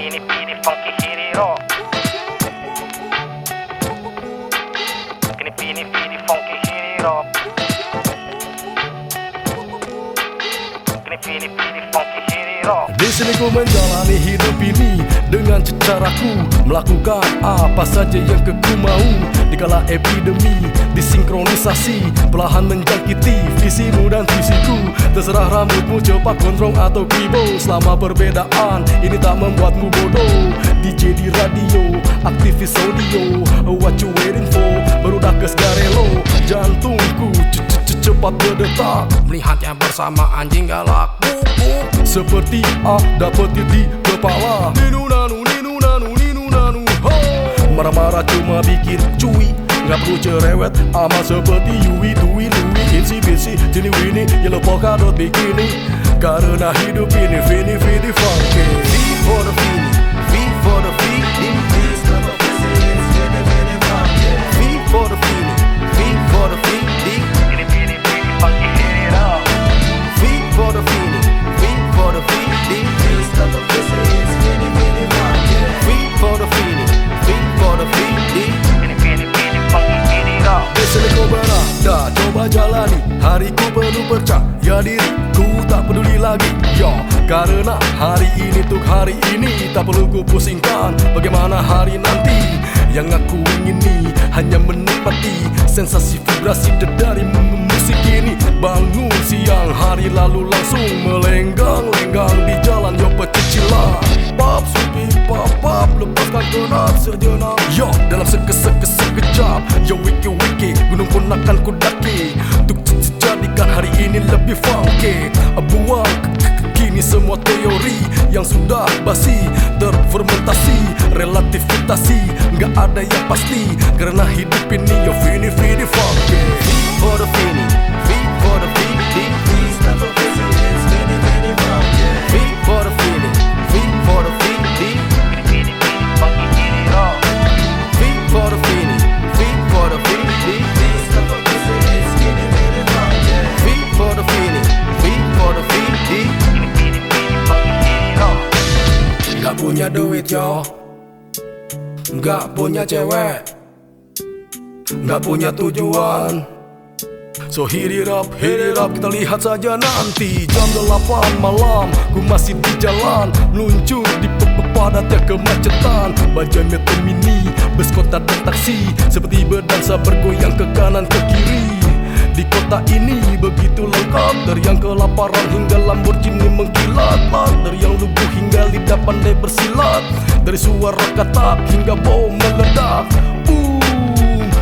Pini pini funky hiriro Pini pini pini funky hiriro Di sini ku menjalani hidup ini dengan caraku melakukan apa saja yang keku mau. Dikala epidemi disinkronisasi perlahan menjangkiti visimu dan visiku. Terserah rambutmu cepat gondrong atau kribo selama perbedaan ini tak membuatmu bodoh. DJ di radio aktivis audio. What you waiting for? Baru dah kesgarelo jantungku c- c- c- cepat berdetak. Melihatnya bersama anjing galak. Buk, buk. Seperti ada petir di kepala. Ninu nanu ninu nanu ninu nanu Marah-marah cuma bikin cuy Nggak perlu cerewet amat seperti Yui Dui Lui Insi bisi Jini Wini Yellow polka dot bikini. Karena hidup ini Vini Vini funky. The diri Ku tak peduli lagi, yo Karena hari ini untuk hari ini Tak perlu ku pusingkan. Bagaimana hari nanti Yang aku ingini Hanya menikmati Sensasi vibrasi dari musik ini. Bangun siang hari lalu langsung Melenggang-lenggang di jalan Yo pecicilan. Pop, supi, pop, pop Lepaskan kenap sejenak. Yo, dalam seke-seke-sekejap Yo, wiki-wiki Gunung pun akan ku daki. Untuk jadikan hari ini lebih funky. Buang kini semua teori Yang sudah basi Terfermentasi Relativitasi Nggak ada yang pasti Karena hidup ini yo fini fini funky. For the fini punya duit yo. Gak punya cewek. Gak punya tujuan. So hit it up, hit it up Kita lihat saja nanti. Jam 8 malam Ku masih di jalan. Meluncur di padatnya kemacetan. Metro mini Bus kota dan taksi. Seperti berdansa bergoyang ke kanan ke kiri. Di kota ini begitu lengkap Dari yang kelaparan hingga Lamborghini mengkilat Dari yang pandai bersilat Dari suara katak hingga bom meledak. Boom,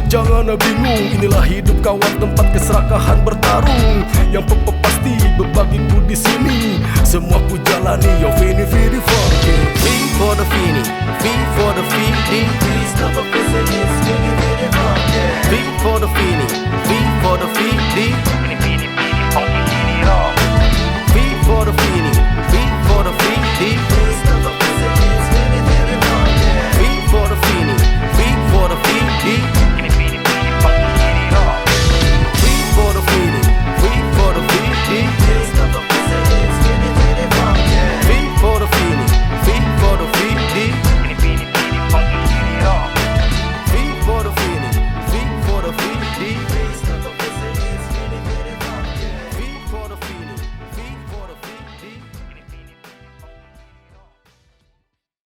Jangan bingung, inilah hidup kawan tempat keserakahan bertarung. Yang pe- pe- pasti berbagiku di sini. Semua ku jalani, yo Vini Vini Funky